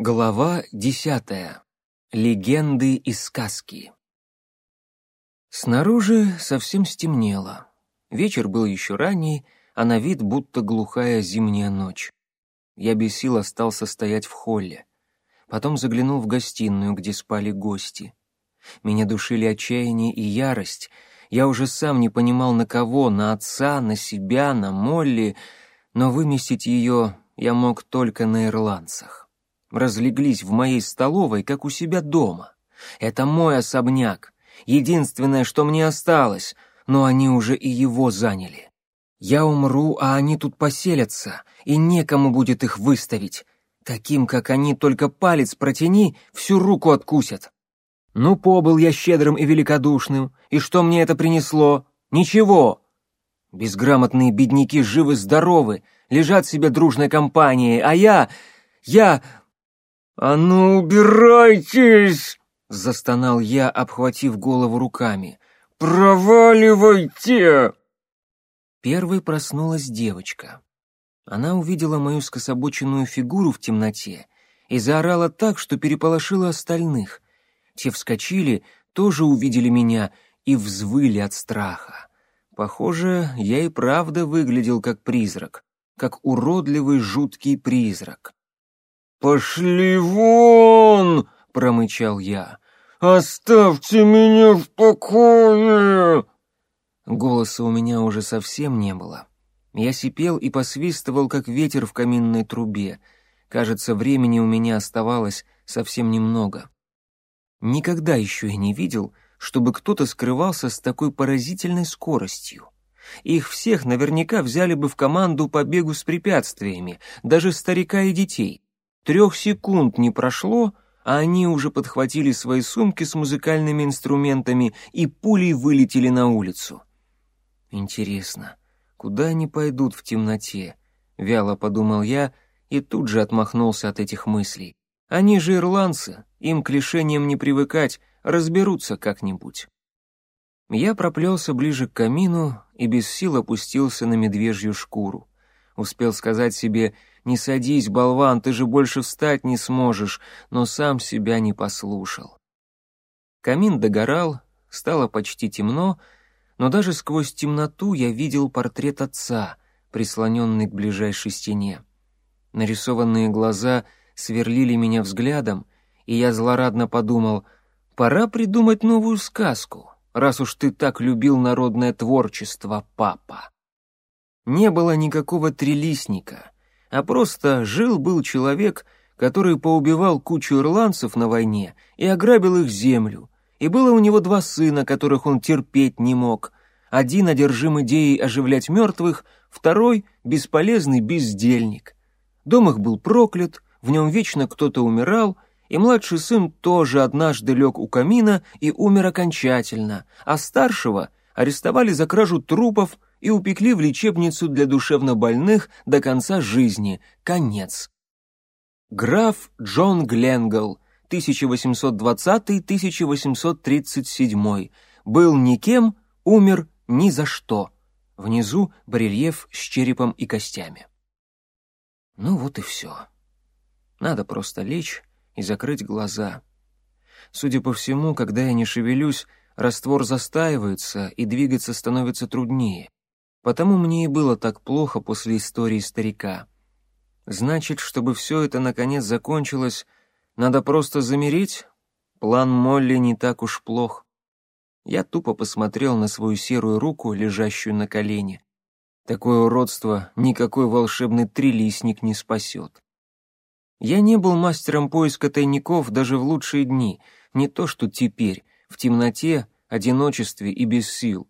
Глава десятая. Легенды и сказки. Снаружи совсем стемнело. Вечер был еще ранний, а на вид будто глухая зимняя ночь. Я без сил остался стоять в холле. Потом заглянул в гостиную, где спали гости. Меня душили отчаяние и ярость. Я уже сам не понимал, на кого, на отца, на себя, на Молли, но выместить ее я мог только на ирландцах разлеглись в моей столовой, как у себя дома. Это мой особняк, единственное, что мне осталось, но они уже и его заняли. Я умру, а они тут поселятся, и некому будет их выставить. Таким, как они, только палец протяни, всю руку откусят. Ну, побыл я щедрым и великодушным, и что мне это принесло? Ничего. Безграмотные бедняки живы-здоровы, лежат себе дружной компанией, а я... я... «А ну, убирайтесь!» — застонал я, обхватив голову руками. «Проваливайте!» Первой проснулась девочка. Она увидела мою скособоченную фигуру в темноте и заорала так, что переполошила остальных. Те вскочили, тоже увидели меня и взвыли от страха. Похоже, я и правда выглядел как призрак, как уродливый жуткий призрак. «Пошли вон!» — промычал я. «Оставьте меня в покое!» Голоса у меня уже совсем не было. Я сипел и посвистывал, как ветер в каминной трубе. Кажется, времени у меня оставалось совсем немного. Никогда еще я не видел, чтобы кто-то скрывался с такой поразительной скоростью. Их всех наверняка взяли бы в команду по бегу с препятствиями, даже старика и детей. Трех секунд не прошло, а они уже подхватили свои сумки с музыкальными инструментами и пулей вылетели на улицу. Интересно, куда они пойдут в темноте? Вяло подумал я и тут же отмахнулся от этих мыслей. Они же ирландцы, им к лишениям не привыкать, разберутся как-нибудь. Я проплелся ближе к камину и без сил опустился на медвежью шкуру. Успел сказать себе «Не садись, болван, ты же больше встать не сможешь», но сам себя не послушал. Камин догорал, стало почти темно, но даже сквозь темноту я видел портрет отца, прислоненный к ближайшей стене. Нарисованные глаза сверлили меня взглядом, и я злорадно подумал, пора придумать новую сказку, раз уж ты так любил народное творчество, папа не было никакого трилистника, а просто жил-был человек, который поубивал кучу ирландцев на войне и ограбил их землю, и было у него два сына, которых он терпеть не мог. Один одержим идеей оживлять мертвых, второй — бесполезный бездельник. Дом их был проклят, в нем вечно кто-то умирал, и младший сын тоже однажды лег у камина и умер окончательно, а старшего арестовали за кражу трупов и упекли в лечебницу для душевнобольных до конца жизни. Конец. Граф Джон Гленгл, 1820-1837, был никем, умер ни за что. Внизу барельеф с черепом и костями. Ну вот и все. Надо просто лечь и закрыть глаза. Судя по всему, когда я не шевелюсь, раствор застаивается, и двигаться становится труднее. Потому мне и было так плохо после истории старика. Значит, чтобы все это наконец закончилось, надо просто замереть? План Молли не так уж плох. Я тупо посмотрел на свою серую руку, лежащую на колене. Такое уродство никакой волшебный трилистник не спасет. Я не был мастером поиска тайников даже в лучшие дни, не то что теперь, в темноте, одиночестве и без сил.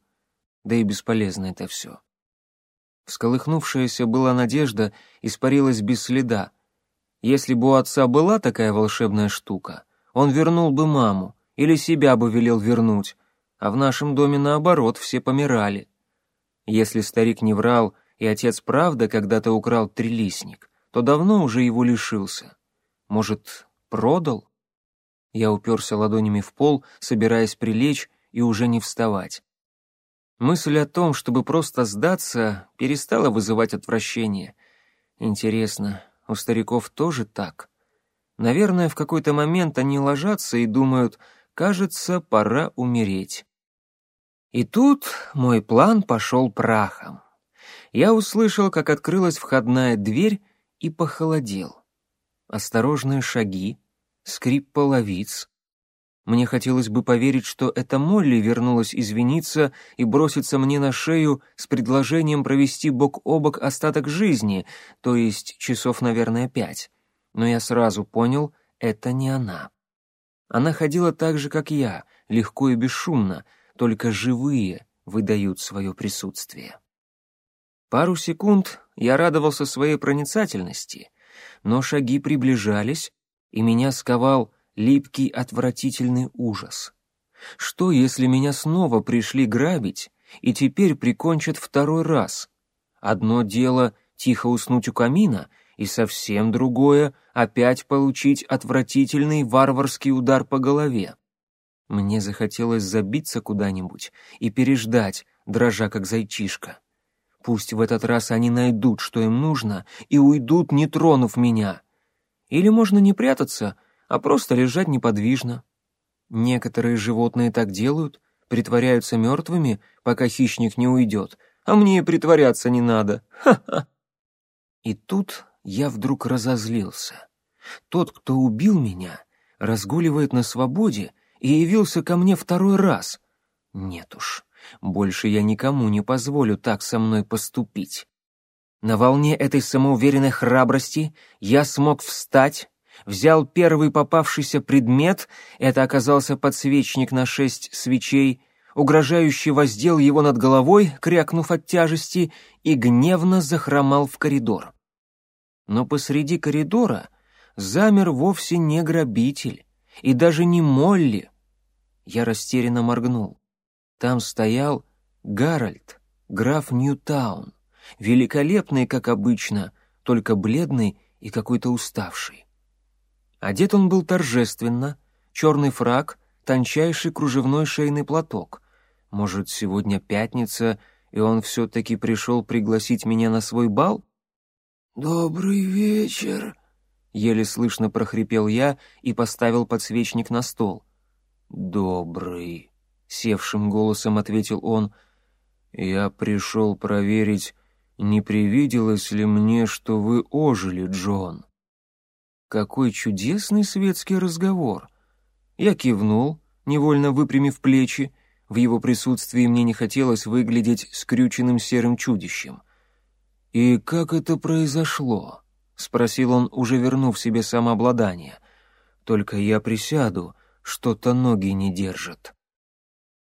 Да и бесполезно это все. Всколыхнувшаяся была надежда испарилась без следа. Если бы у отца была такая волшебная штука, он вернул бы маму или себя бы велел вернуть, а в нашем доме наоборот все помирали. Если старик не врал, и отец правда когда-то украл трилистник, то давно уже его лишился. Может, продал? Я уперся ладонями в пол, собираясь прилечь и уже не вставать. Мысль о том, чтобы просто сдаться, перестала вызывать отвращение. Интересно, у стариков тоже так? Наверное, в какой-то момент они ложатся и думают, кажется, пора умереть. И тут мой план пошел прахом. Я услышал, как открылась входная дверь и похолодел. Осторожные шаги, скрип половиц. Мне хотелось бы поверить, что это Молли вернулась извиниться и броситься мне на шею с предложением провести бок о бок остаток жизни, то есть часов, наверное, пять. Но я сразу понял, это не она. Она ходила так же, как я, легко и бесшумно, только живые выдают свое присутствие. Пару секунд я радовался своей проницательности, но шаги приближались, и меня сковал липкий отвратительный ужас. Что, если меня снова пришли грабить и теперь прикончат второй раз? Одно дело тихо уснуть у камина, и совсем другое — опять получить отвратительный варварский удар по голове. Мне захотелось забиться куда-нибудь и переждать, дрожа как зайчишка. Пусть в этот раз они найдут, что им нужно, и уйдут, не тронув меня. Или можно не прятаться, а просто лежать неподвижно. Некоторые животные так делают, притворяются мертвыми, пока хищник не уйдет, а мне и притворяться не надо. Ха-ха! И тут я вдруг разозлился. Тот, кто убил меня, разгуливает на свободе и явился ко мне второй раз. Нет уж, больше я никому не позволю так со мной поступить. На волне этой самоуверенной храбрости я смог встать, взял первый попавшийся предмет, это оказался подсвечник на шесть свечей, угрожающе воздел его над головой, крякнув от тяжести, и гневно захромал в коридор. Но посреди коридора замер вовсе не грабитель и даже не Молли. Я растерянно моргнул. Там стоял Гарольд, граф Ньютаун, великолепный, как обычно, только бледный и какой-то уставший. Одет он был торжественно, черный фраг, тончайший кружевной шейный платок. Может, сегодня пятница, и он все-таки пришел пригласить меня на свой бал? «Добрый вечер», — еле слышно прохрипел я и поставил подсвечник на стол. «Добрый», севшим голосом ответил он. Я пришел проверить, не привиделось ли мне, что вы ожили, Джон. Какой чудесный светский разговор. Я кивнул, невольно выпрямив плечи. В его присутствии мне не хотелось выглядеть скрюченным серым чудищем. «И как это произошло?» — спросил он, уже вернув себе самообладание. «Только я присяду, что-то ноги не держат».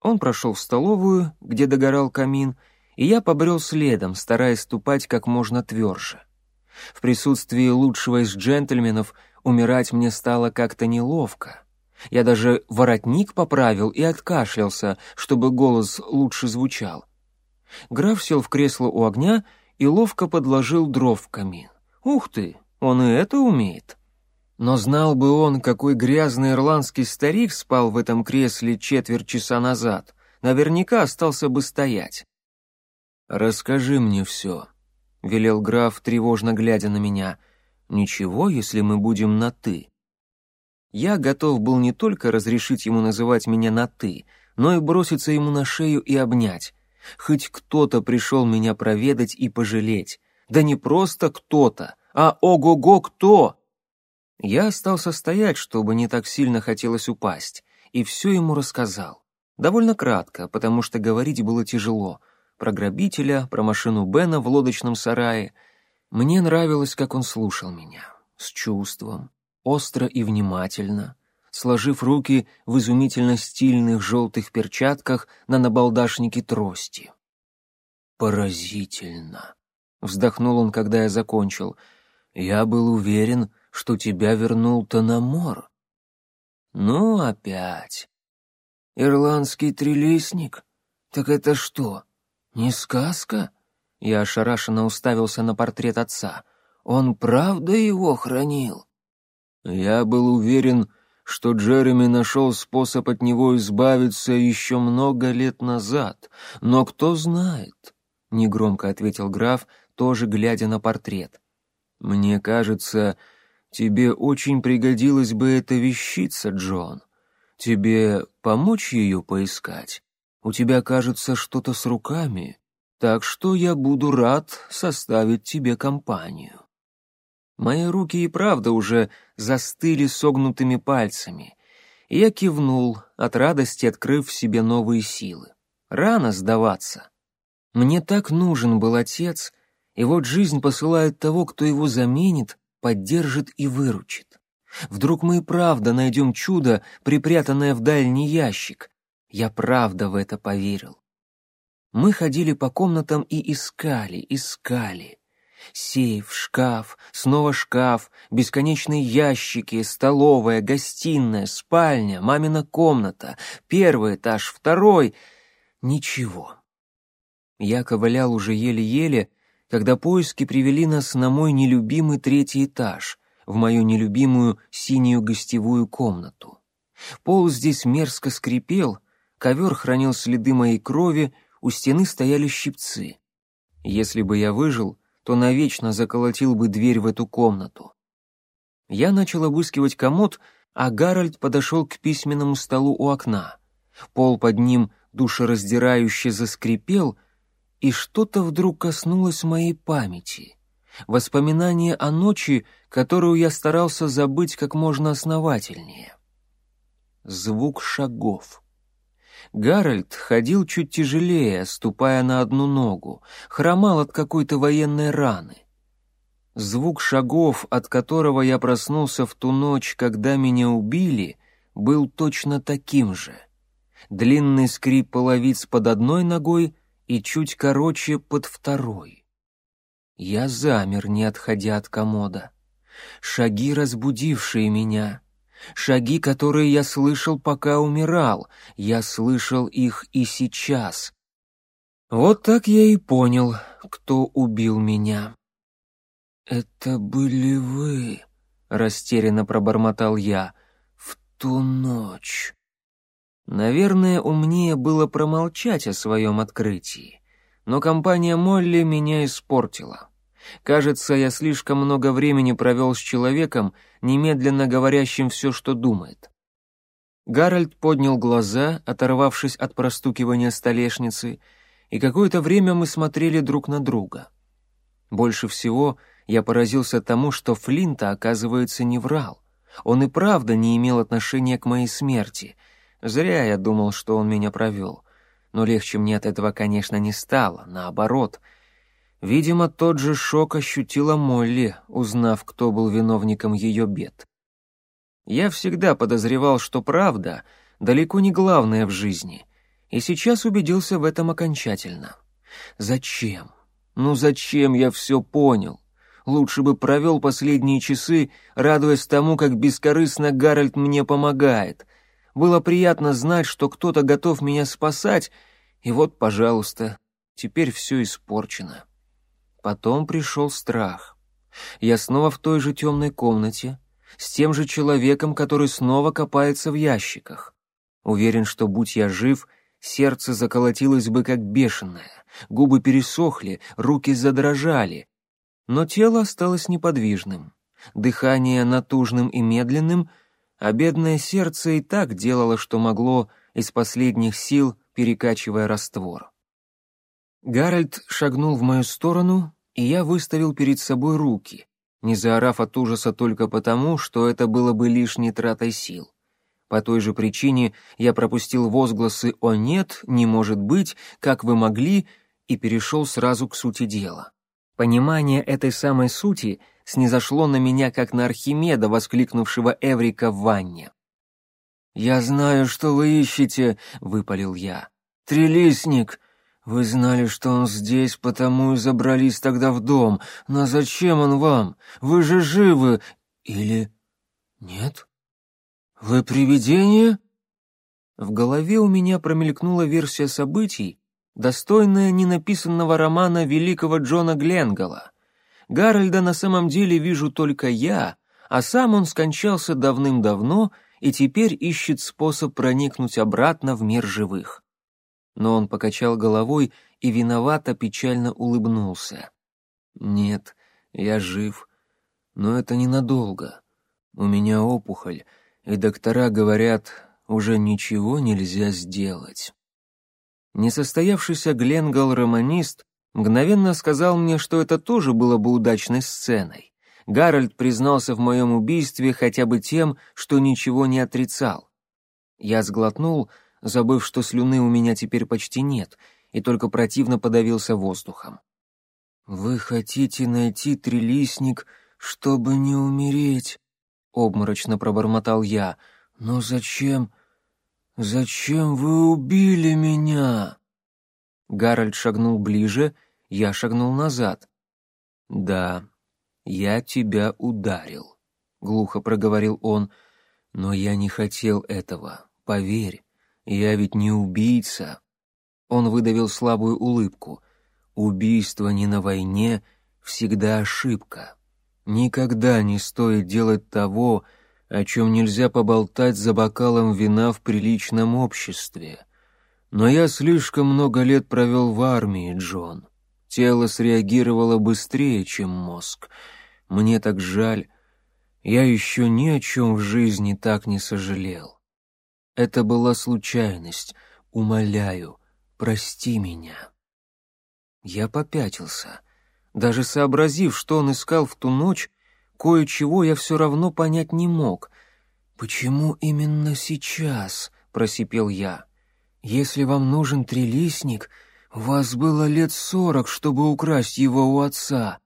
Он прошел в столовую, где догорал камин, и я побрел следом, стараясь ступать как можно тверже. В присутствии лучшего из джентльменов умирать мне стало как-то неловко. Я даже воротник поправил и откашлялся, чтобы голос лучше звучал. Граф сел в кресло у огня и ловко подложил дров в камин. Ух ты, он и это умеет. Но знал бы он, какой грязный ирландский старик спал в этом кресле четверть часа назад, наверняка остался бы стоять. «Расскажи мне все», — велел граф, тревожно глядя на меня. «Ничего, если мы будем на «ты». Я готов был не только разрешить ему называть меня на «ты», но и броситься ему на шею и обнять. Хоть кто-то пришел меня проведать и пожалеть. Да не просто кто-то, а ого-го кто! Я остался стоять, чтобы не так сильно хотелось упасть, и все ему рассказал. Довольно кратко, потому что говорить было тяжело. Про грабителя, про машину Бена в лодочном сарае. Мне нравилось, как он слушал меня. С чувством, остро и внимательно, сложив руки в изумительно стильных желтых перчатках на набалдашнике трости. «Поразительно!» — вздохнул он, когда я закончил. «Я был уверен, что тебя вернул Тономор. Ну, опять. Ирландский трилистник? Так это что, не сказка? Я ошарашенно уставился на портрет отца. Он правда его хранил? Я был уверен, что Джереми нашел способ от него избавиться еще много лет назад. Но кто знает? Негромко ответил граф, тоже глядя на портрет. Мне кажется, тебе очень пригодилась бы эта вещица, Джон. Тебе помочь ее поискать? У тебя, кажется, что-то с руками, так что я буду рад составить тебе компанию». Мои руки и правда уже застыли согнутыми пальцами. Я кивнул, от радости открыв в себе новые силы. Рано сдаваться. Мне так нужен был отец, и вот жизнь посылает того, кто его заменит, поддержит и выручит. Вдруг мы и правда найдем чудо, припрятанное в дальний ящик. Я правда в это поверил. Мы ходили по комнатам и искали, искали. Сейф, шкаф, снова шкаф, бесконечные ящики, столовая, гостиная, спальня, мамина комната, первый этаж, второй. Ничего. Я ковылял уже еле-еле, когда поиски привели нас на мой нелюбимый третий этаж, в мою нелюбимую синюю гостевую комнату. Пол здесь мерзко скрипел, ковер хранил следы моей крови, у стены стояли щипцы. Если бы я выжил, то навечно заколотил бы дверь в эту комнату. Я начал обыскивать комод, а Гарольд подошел к письменному столу у окна. Пол под ним душераздирающе заскрипел, и что-то вдруг коснулось моей памяти. Воспоминание о ночи, которую я старался забыть как можно основательнее. Звук шагов. Гарольд ходил чуть тяжелее, ступая на одну ногу, хромал от какой-то военной раны. Звук шагов, от которого я проснулся в ту ночь, когда меня убили, был точно таким же. Длинный скрип половиц под одной ногой и чуть короче под второй. Я замер, не отходя от комода. Шаги, разбудившие меня — Шаги, которые я слышал, пока умирал, я слышал их и сейчас. Вот так я и понял, кто убил меня. «Это были вы», — растерянно пробормотал я, — «в ту ночь». Наверное, умнее было промолчать о своем открытии, но компания Молли меня испортила. Кажется, я слишком много времени провел с человеком, немедленно говорящим все, что думает. Гарольд поднял глаза, оторвавшись от простукивания столешницы, и какое-то время мы смотрели друг на друга. Больше всего я поразился тому, что Флинта, оказывается, не врал. Он и правда не имел отношения к моей смерти. Зря я думал, что он меня провел. Но легче мне от этого, конечно, не стало, наоборот — Видимо, тот же шок ощутила Молли, узнав, кто был виновником ее бед. Я всегда подозревал, что правда далеко не главное в жизни, и сейчас убедился в этом окончательно. Зачем? Ну зачем я все понял? Лучше бы провел последние часы, радуясь тому, как бескорыстно Гарольд мне помогает. Было приятно знать, что кто-то готов меня спасать, и вот, пожалуйста, теперь все испорчено. Потом пришел страх. Я снова в той же темной комнате, с тем же человеком, который снова копается в ящиках. Уверен, что, будь я жив, сердце заколотилось бы как бешеное, губы пересохли, руки задрожали. Но тело осталось неподвижным, дыхание натужным и медленным, а бедное сердце и так делало, что могло, из последних сил перекачивая раствор. Гарольд шагнул в мою сторону, и я выставил перед собой руки, не заорав от ужаса только потому, что это было бы лишней тратой сил. По той же причине я пропустил возгласы «О нет», «Не может быть», «Как вы могли» и перешел сразу к сути дела. Понимание этой самой сути снизошло на меня, как на Архимеда, воскликнувшего Эврика в ванне. «Я знаю, что вы ищете», — выпалил я. «Трелисник! Вы знали, что он здесь, потому и забрались тогда в дом. Но зачем он вам? Вы же живы! Или... нет? Вы привидение?» В голове у меня промелькнула версия событий, достойная ненаписанного романа великого Джона Гленгала. Гарольда на самом деле вижу только я, а сам он скончался давным-давно и теперь ищет способ проникнуть обратно в мир живых но он покачал головой и виновато печально улыбнулся. «Нет, я жив, но это ненадолго. У меня опухоль, и доктора говорят, уже ничего нельзя сделать. Несостоявшийся Гленгал-романист мгновенно сказал мне, что это тоже было бы удачной сценой. Гарольд признался в моем убийстве хотя бы тем, что ничего не отрицал. Я сглотнул, забыв, что слюны у меня теперь почти нет, и только противно подавился воздухом. «Вы хотите найти трилистник, чтобы не умереть?» — обморочно пробормотал я. «Но зачем? Зачем вы убили меня?» Гарольд шагнул ближе, я шагнул назад. «Да, я тебя ударил», — глухо проговорил он, — «но я не хотел этого, поверь, я ведь не убийца». Он выдавил слабую улыбку. «Убийство не на войне всегда ошибка. Никогда не стоит делать того, о чем нельзя поболтать за бокалом вина в приличном обществе. Но я слишком много лет провел в армии, Джон. Тело среагировало быстрее, чем мозг. Мне так жаль. Я еще ни о чем в жизни так не сожалел. Это была случайность. Умоляю, прости меня. Я попятился. Даже сообразив, что он искал в ту ночь, кое-чего я все равно понять не мог. «Почему именно сейчас?» — просипел я. «Если вам нужен трилистник, у вас было лет сорок, чтобы украсть его у отца».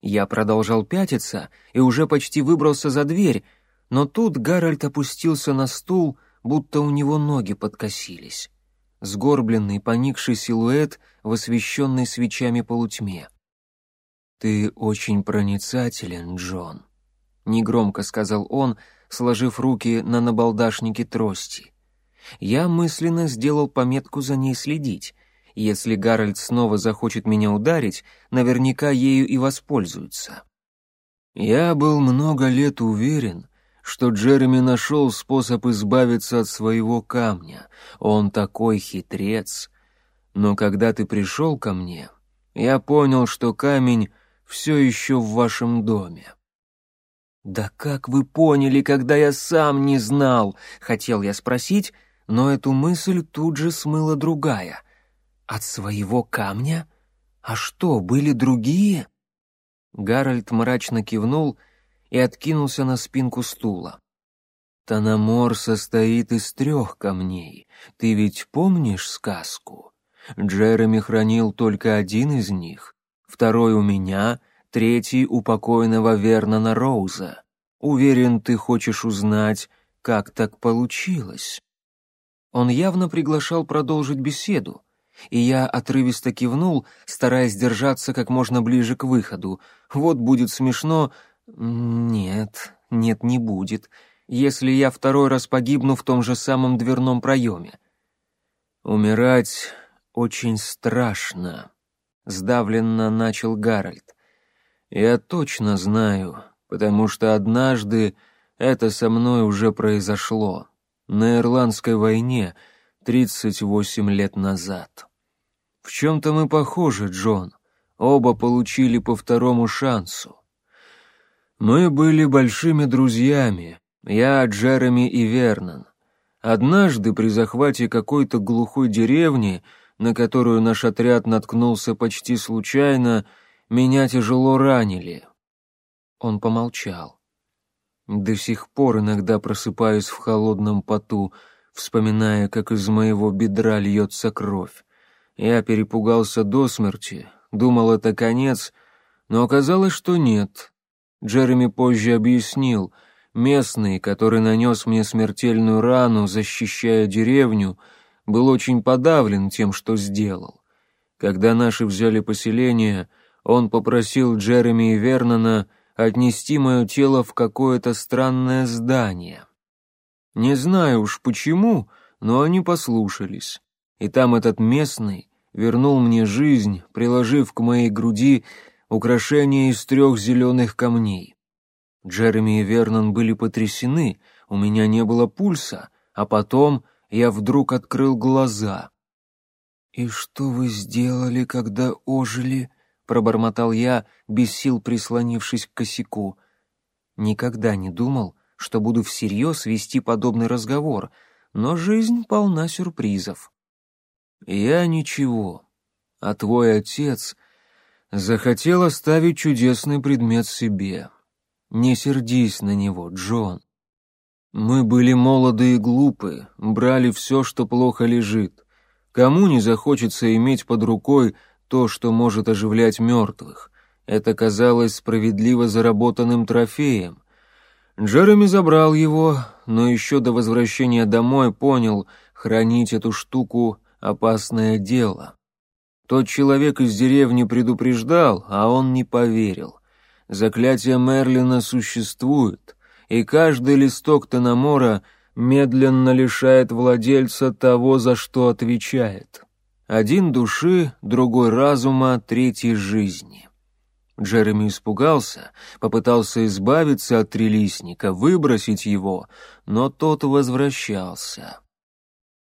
Я продолжал пятиться и уже почти выбрался за дверь, но тут Гарольд опустился на стул, будто у него ноги подкосились. Сгорбленный, поникший силуэт в освещенной свечами полутьме. «Ты очень проницателен, Джон», — негромко сказал он, сложив руки на набалдашнике трости. Я мысленно сделал пометку за ней следить. Если Гарольд снова захочет меня ударить, наверняка ею и воспользуется. Я был много лет уверен, что Джереми нашел способ избавиться от своего камня. Он такой хитрец. Но когда ты пришел ко мне, я понял, что камень все еще в вашем доме. «Да как вы поняли, когда я сам не знал?» — хотел я спросить, но эту мысль тут же смыла другая. «От своего камня? А что, были другие?» Гарольд мрачно кивнул и откинулся на спинку стула. «Танамор состоит из трех камней. Ты ведь помнишь сказку? Джереми хранил только один из них, второй у меня, третий у покойного Вернона Роуза. Уверен, ты хочешь узнать, как так получилось». Он явно приглашал продолжить беседу, и я отрывисто кивнул, стараясь держаться как можно ближе к выходу. Вот будет смешно. Нет, нет, не будет, если я второй раз погибну в том же самом дверном проеме. Умирать очень страшно сдавленно начал Гарольд. Я точно знаю, потому что однажды это со мной уже произошло на Ирландской войне 38 лет назад. В чем-то мы похожи, Джон. Оба получили по второму шансу. Мы были большими друзьями, я, Джереми и Вернон. Однажды при захвате какой-то глухой деревни на которую наш отряд наткнулся почти случайно, меня тяжело ранили. Он помолчал. До сих пор иногда просыпаюсь в холодном поту, вспоминая, как из моего бедра льется кровь. Я перепугался до смерти, думал, это конец, но оказалось, что нет. Джереми позже объяснил, местный, который нанес мне смертельную рану, защищая деревню — был очень подавлен тем, что сделал. Когда наши взяли поселение, он попросил Джереми и Вернона отнести мое тело в какое-то странное здание. Не знаю уж почему, но они послушались. И там этот местный вернул мне жизнь, приложив к моей груди украшение из трех зеленых камней. Джереми и Вернон были потрясены, у меня не было пульса, а потом я вдруг открыл глаза. «И что вы сделали, когда ожили?» — пробормотал я, без сил прислонившись к косяку. Никогда не думал, что буду всерьез вести подобный разговор, но жизнь полна сюрпризов. «Я ничего, а твой отец захотел оставить чудесный предмет себе. Не сердись на него, Джон. Мы были молоды и глупы, брали все, что плохо лежит. Кому не захочется иметь под рукой то, что может оживлять мертвых? Это казалось справедливо заработанным трофеем. Джереми забрал его, но еще до возвращения домой понял, хранить эту штуку — опасное дело. Тот человек из деревни предупреждал, а он не поверил. Заклятие Мерлина существует, и каждый листок Теномора медленно лишает владельца того, за что отвечает. Один души, другой разума, третий жизни. Джереми испугался, попытался избавиться от трилистника, выбросить его, но тот возвращался.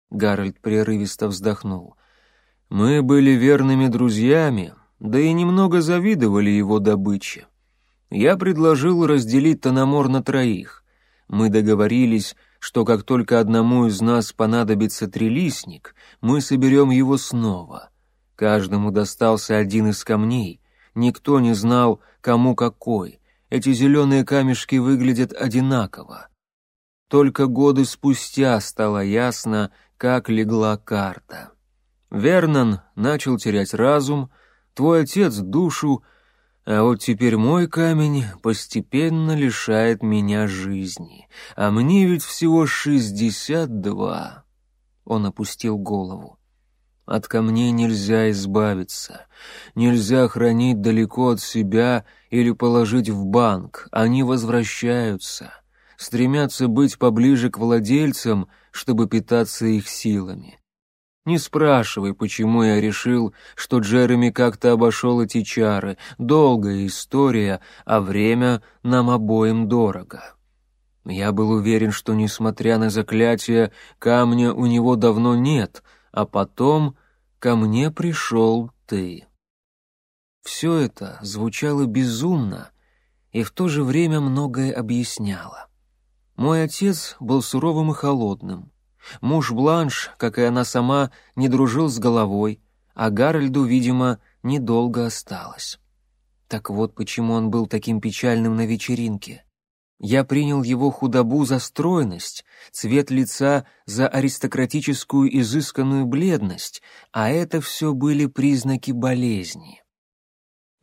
Гарольд прерывисто вздохнул. Мы были верными друзьями, да и немного завидовали его добыче. Я предложил разделить Тономор на троих. Мы договорились, что как только одному из нас понадобится трилистник, мы соберем его снова. Каждому достался один из камней. Никто не знал, кому какой. Эти зеленые камешки выглядят одинаково. Только годы спустя стало ясно, как легла карта. Вернон начал терять разум, твой отец — душу, а вот теперь мой камень постепенно лишает меня жизни, а мне ведь всего шестьдесят два. Он опустил голову. От камней нельзя избавиться, нельзя хранить далеко от себя или положить в банк, они возвращаются, стремятся быть поближе к владельцам, чтобы питаться их силами. Не спрашивай, почему я решил, что Джереми как-то обошел эти чары. Долгая история, а время нам обоим дорого. Я был уверен, что, несмотря на заклятие, камня у него давно нет, а потом ко мне пришел ты. Все это звучало безумно и в то же время многое объясняло. Мой отец был суровым и холодным — Муж Бланш, как и она сама, не дружил с головой, а Гарольду, видимо, недолго осталось. Так вот почему он был таким печальным на вечеринке. Я принял его худобу за стройность, цвет лица за аристократическую изысканную бледность, а это все были признаки болезни.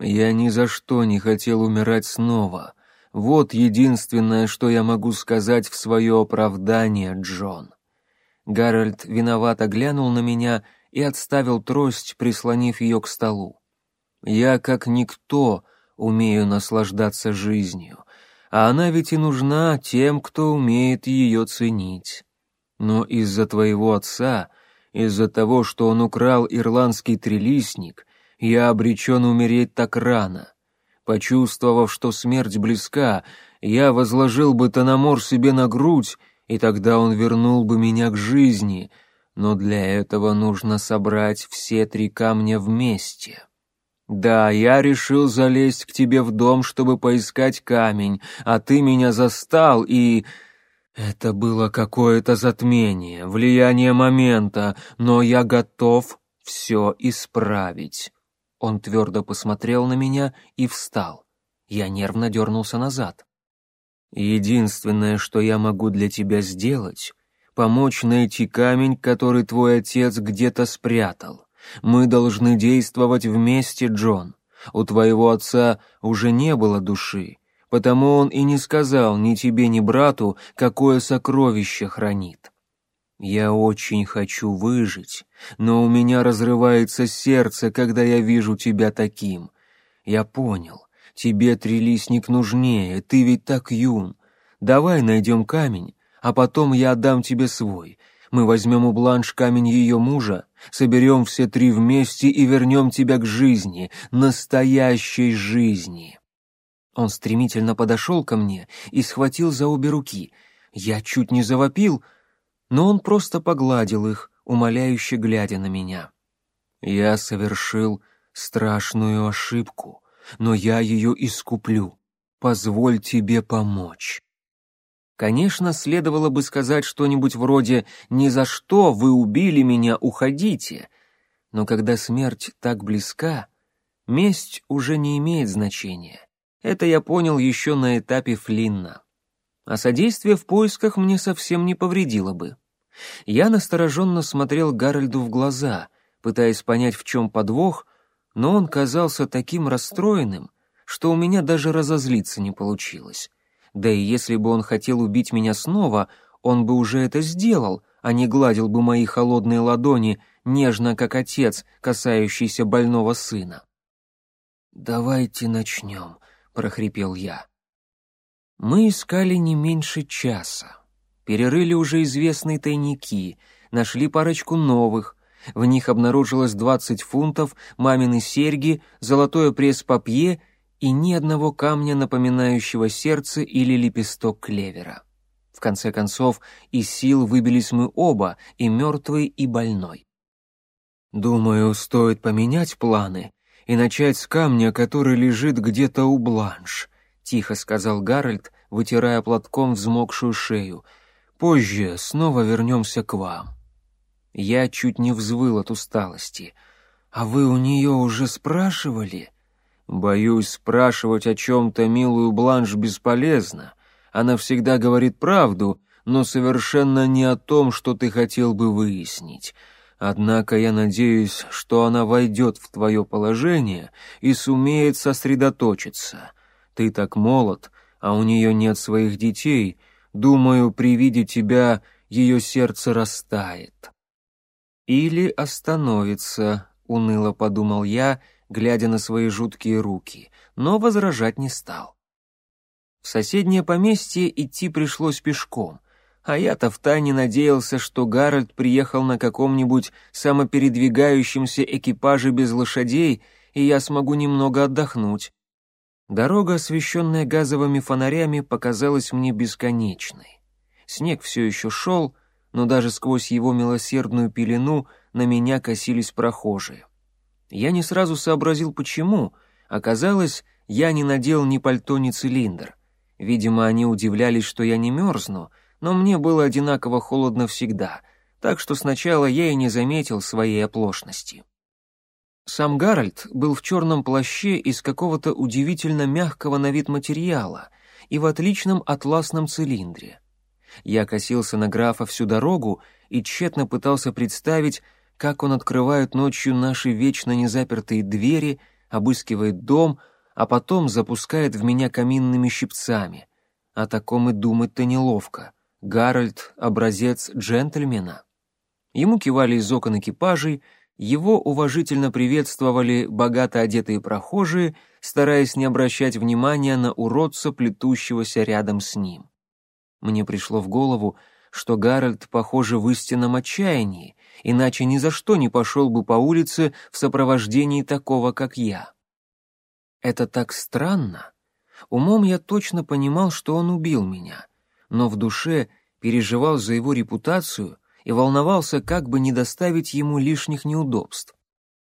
Я ни за что не хотел умирать снова. Вот единственное, что я могу сказать в свое оправдание, Джон. Гарольд виновато глянул на меня и отставил трость, прислонив ее к столу. «Я, как никто, умею наслаждаться жизнью, а она ведь и нужна тем, кто умеет ее ценить. Но из-за твоего отца, из-за того, что он украл ирландский трилистник, я обречен умереть так рано. Почувствовав, что смерть близка, я возложил бы Тономор себе на грудь и тогда он вернул бы меня к жизни, но для этого нужно собрать все три камня вместе. Да, я решил залезть к тебе в дом, чтобы поискать камень, а ты меня застал и... Это было какое-то затмение, влияние момента, но я готов все исправить. Он твердо посмотрел на меня и встал. Я нервно дернулся назад. Единственное, что я могу для тебя сделать, помочь найти камень, который твой отец где-то спрятал. Мы должны действовать вместе, Джон. У твоего отца уже не было души, потому он и не сказал ни тебе, ни брату, какое сокровище хранит. Я очень хочу выжить, но у меня разрывается сердце, когда я вижу тебя таким. Я понял, Тебе трилистник нужнее, ты ведь так юн. Давай найдем камень, а потом я отдам тебе свой. Мы возьмем у Бланш камень ее мужа, соберем все три вместе и вернем тебя к жизни, настоящей жизни». Он стремительно подошел ко мне и схватил за обе руки. Я чуть не завопил, но он просто погладил их, умоляюще глядя на меня. «Я совершил страшную ошибку, но я ее искуплю. Позволь тебе помочь». Конечно, следовало бы сказать что-нибудь вроде «Ни за что вы убили меня, уходите», но когда смерть так близка, месть уже не имеет значения. Это я понял еще на этапе Флинна. А содействие в поисках мне совсем не повредило бы. Я настороженно смотрел Гарольду в глаза, пытаясь понять, в чем подвох, но он казался таким расстроенным, что у меня даже разозлиться не получилось. Да и если бы он хотел убить меня снова, он бы уже это сделал, а не гладил бы мои холодные ладони, нежно, как отец, касающийся больного сына. «Давайте начнем», — прохрипел я. Мы искали не меньше часа. Перерыли уже известные тайники, нашли парочку новых. В них обнаружилось двадцать фунтов, мамины серьги, золотое пресс-папье и ни одного камня, напоминающего сердце или лепесток клевера. В конце концов, из сил выбились мы оба, и мертвый, и больной. «Думаю, стоит поменять планы и начать с камня, который лежит где-то у Бланш», — тихо сказал Гарольд, вытирая платком взмокшую шею. «Позже снова вернемся к вам». Я чуть не взвыл от усталости. «А вы у нее уже спрашивали?» «Боюсь, спрашивать о чем-то милую Бланш бесполезно. Она всегда говорит правду, но совершенно не о том, что ты хотел бы выяснить. Однако я надеюсь, что она войдет в твое положение и сумеет сосредоточиться. Ты так молод, а у нее нет своих детей. Думаю, при виде тебя ее сердце растает. Или остановится, уныло подумал я, глядя на свои жуткие руки, но возражать не стал. В соседнее поместье идти пришлось пешком, а я-то втайне надеялся, что Гарольд приехал на каком-нибудь самопередвигающемся экипаже без лошадей, и я смогу немного отдохнуть. Дорога, освещенная газовыми фонарями, показалась мне бесконечной. Снег все еще шел, но даже сквозь его милосердную пелену на меня косились прохожие. Я не сразу сообразил, почему. Оказалось, я не надел ни пальто, ни цилиндр. Видимо, они удивлялись, что я не мерзну, но мне было одинаково холодно всегда, так что сначала я и не заметил своей оплошности. Сам Гарольд был в черном плаще из какого-то удивительно мягкого на вид материала и в отличном атласном цилиндре. Я косился на графа всю дорогу и тщетно пытался представить, как он открывает ночью наши вечно незапертые двери, обыскивает дом, а потом запускает в меня каминными щипцами. О таком и думать-то неловко. Гарольд — образец джентльмена. Ему кивали из окон экипажей — его уважительно приветствовали богато одетые прохожие, стараясь не обращать внимания на уродца, плетущегося рядом с ним. Мне пришло в голову, что Гарольд, похоже, в истинном отчаянии, иначе ни за что не пошел бы по улице в сопровождении такого, как я. Это так странно. Умом я точно понимал, что он убил меня, но в душе переживал за его репутацию и волновался, как бы не доставить ему лишних неудобств.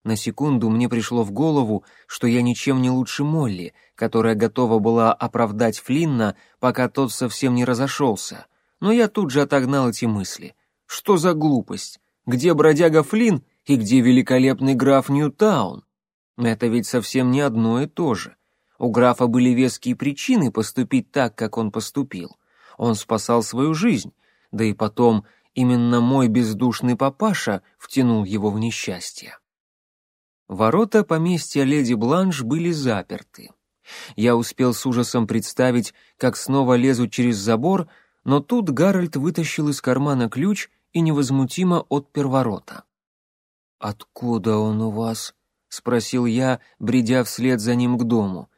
На секунду мне пришло в голову, что я ничем не лучше Молли, которая готова была оправдать Флинна, пока тот совсем не разошелся. Но я тут же отогнал эти мысли. Что за глупость? Где бродяга Флинн и где великолепный граф Ньютаун? Это ведь совсем не одно и то же. У графа были веские причины поступить так, как он поступил. Он спасал свою жизнь, да и потом Именно мой бездушный папаша втянул его в несчастье. Ворота поместья леди Бланш были заперты. Я успел с ужасом представить, как снова лезу через забор, но тут Гарольд вытащил из кармана ключ и невозмутимо отпер ворота. «Откуда он у вас?» — спросил я, бредя вслед за ним к дому.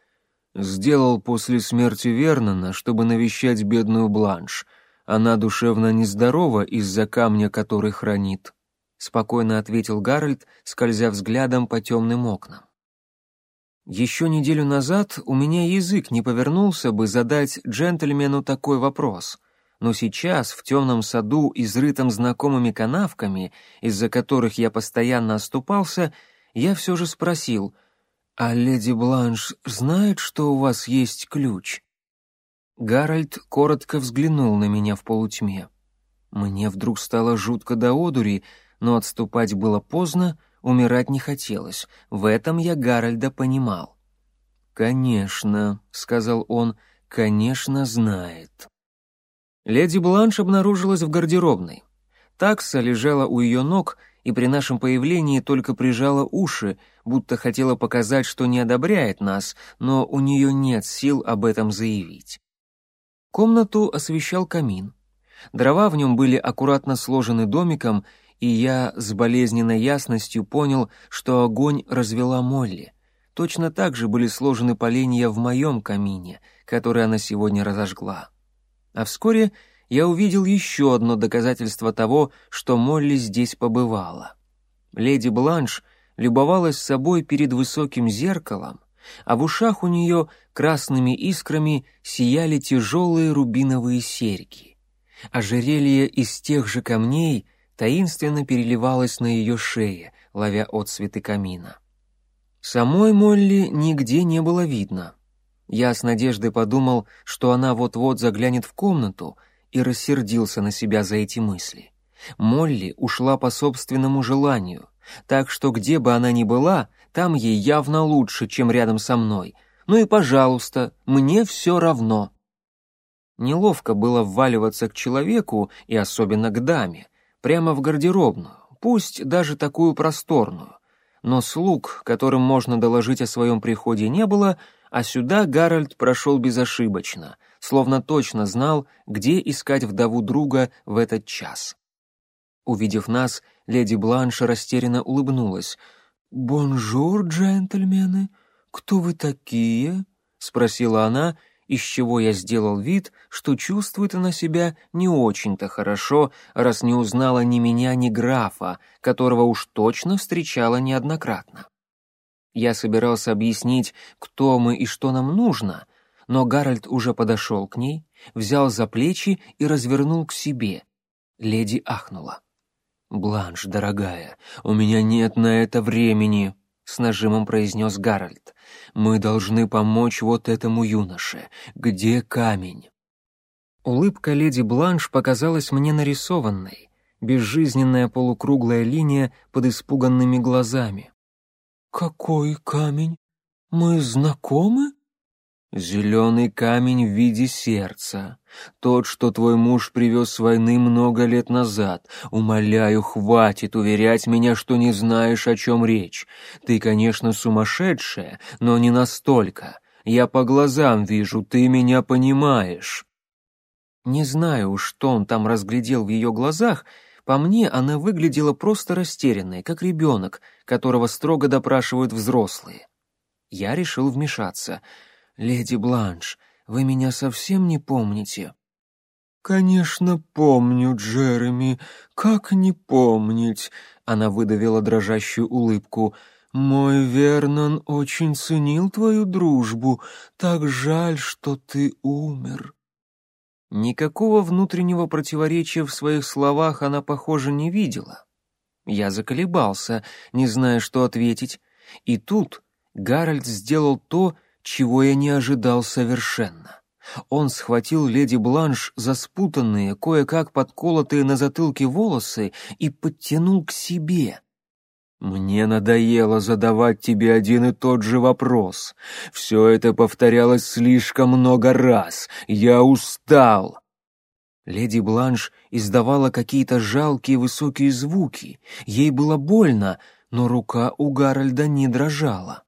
«Сделал после смерти Вернона, чтобы навещать бедную Бланш», она душевно нездорова из-за камня, который хранит», — спокойно ответил Гарольд, скользя взглядом по темным окнам. Еще неделю назад у меня язык не повернулся бы задать джентльмену такой вопрос, но сейчас в темном саду, изрытом знакомыми канавками, из-за которых я постоянно оступался, я все же спросил, «А леди Бланш знает, что у вас есть ключ?» Гарольд коротко взглянул на меня в полутьме. Мне вдруг стало жутко до одури, но отступать было поздно, умирать не хотелось. В этом я Гарольда понимал. «Конечно», — сказал он, — «конечно знает». Леди Бланш обнаружилась в гардеробной. Такса лежала у ее ног и при нашем появлении только прижала уши, будто хотела показать, что не одобряет нас, но у нее нет сил об этом заявить. Комнату освещал камин. Дрова в нем были аккуратно сложены домиком, и я с болезненной ясностью понял, что огонь развела Молли. Точно так же были сложены поленья в моем камине, который она сегодня разожгла. А вскоре я увидел еще одно доказательство того, что Молли здесь побывала. Леди Бланш любовалась собой перед высоким зеркалом, а в ушах у нее красными искрами сияли тяжелые рубиновые серьги. Ожерелье из тех же камней таинственно переливалось на ее шее, ловя отсветы камина. Самой Молли нигде не было видно. Я с надеждой подумал, что она вот-вот заглянет в комнату, и рассердился на себя за эти мысли. Молли ушла по собственному желанию, так что где бы она ни была, там ей явно лучше, чем рядом со мной. Ну и пожалуйста, мне все равно. Неловко было вваливаться к человеку, и особенно к даме, прямо в гардеробную, пусть даже такую просторную. Но слуг, которым можно доложить о своем приходе, не было, а сюда Гарольд прошел безошибочно, словно точно знал, где искать вдову друга в этот час. Увидев нас, леди Бланш растерянно улыбнулась. «Бонжур, джентльмены! Кто вы такие?» — спросила она, из чего я сделал вывод, что чувствует она себя не очень-то хорошо, раз не узнала ни меня, ни графа, которого уж точно встречала неоднократно. Я собирался объяснить, кто мы и что нам нужно, но Гарольд уже подошел к ней, взял за плечи и развернул к себе. Леди ахнула. «Бланш, дорогая, у меня нет на это времени», — с нажимом произнес Гарольд. Мы должны помочь вот этому юноше. Где камень?» Улыбка леди Бланш показалась мне нарисованной, безжизненная полукруглая линия под испуганными глазами. «Какой камень? Мы знакомы?» Зеленый камень в виде сердца. Тот, что твой муж привез с войны много лет назад. Умоляю, хватит уверять меня, что не знаешь, о чем речь. Ты, конечно, сумасшедшая, но не настолько. Я по глазам вижу, ты меня понимаешь. Не знаю, что он там разглядел в ее глазах, по мне она выглядела просто растерянной, как ребенок, которого строго допрашивают взрослые. Я решил вмешаться — «Леди Бланш, вы меня совсем не помните?» «Конечно, помню, Джереми. Как не помнить?» Она выдавила дрожащую улыбку. «Мой Вернон очень ценил твою дружбу. Так жаль, что ты умер». Никакого внутреннего противоречия в своих словах она, похоже, не видела. Я заколебался, не зная, что ответить. И тут Гарольд сделал то, чего я не ожидал совершенно. Он схватил леди Бланш за спутанные, кое-как подколотые на затылке волосы и подтянул к себе. «Мне надоело задавать тебе один и тот же вопрос. Все это повторялось слишком много раз. Я устал!» Леди Бланш издавала какие-то жалкие высокие звуки. Ей было больно, но рука у Гарольда не дрожала.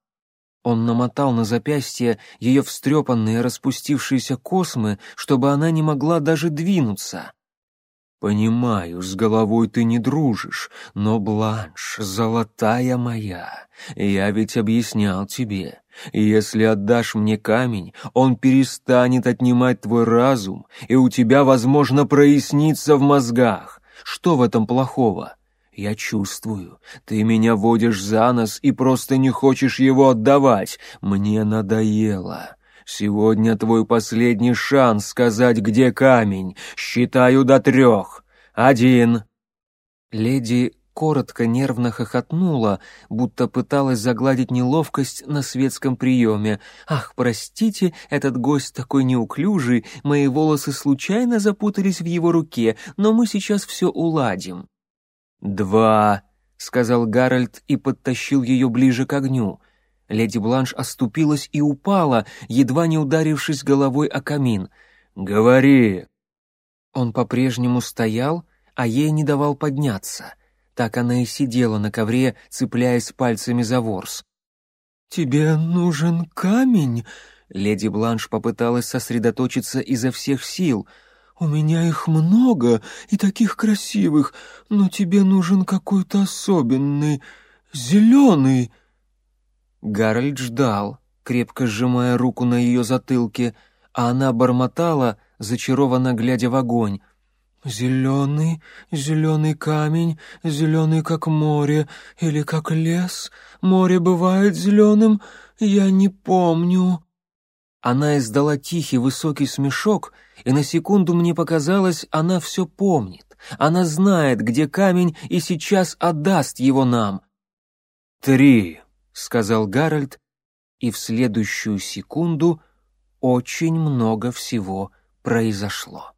Он намотал на запястье ее встрепанные распустившиеся космы, чтобы она не могла даже двинуться. «Понимаю, с головой ты не дружишь, но, Бланш, золотая моя, я ведь объяснял тебе, если отдашь мне камень, он перестанет отнимать твой разум, и у тебя, возможно, прояснится в мозгах. Что в этом плохого?» «Я чувствую, ты меня водишь за нос и просто не хочешь его отдавать. Мне надоело. Сегодня твой последний шанс сказать, где камень. Считаю до трех. Один». Леди коротко нервно хохотнула, будто пыталась загладить неловкость на светском приеме. «Ах, простите, этот гость такой неуклюжий, мои волосы случайно запутались в его руке, но мы сейчас все уладим». «Два», — сказал Гарольд и подтащил ее ближе к огню. Леди Бланш оступилась и упала, едва не ударившись головой о камин. «Говори!» Он по-прежнему стоял, а ей не давал подняться. Так она и сидела на ковре, цепляясь пальцами за ворс. «Тебе нужен камень?» Леди Бланш попыталась сосредоточиться изо всех сил. «У меня их много и таких красивых, но тебе нужен какой-то особенный, зеленый». Гарольд ждал, крепко сжимая руку на ее затылке, а она бормотала, зачарованно глядя в огонь. «Зеленый, зеленый камень, зеленый, как море, или как лес. Море бывает зеленым, я не помню». Она издала тихий высокий смешок, и на секунду мне показалось, она все помнит. Она знает, где камень, и сейчас отдаст его нам. «Три», — сказал Гарольд, и в следующую секунду очень много всего произошло.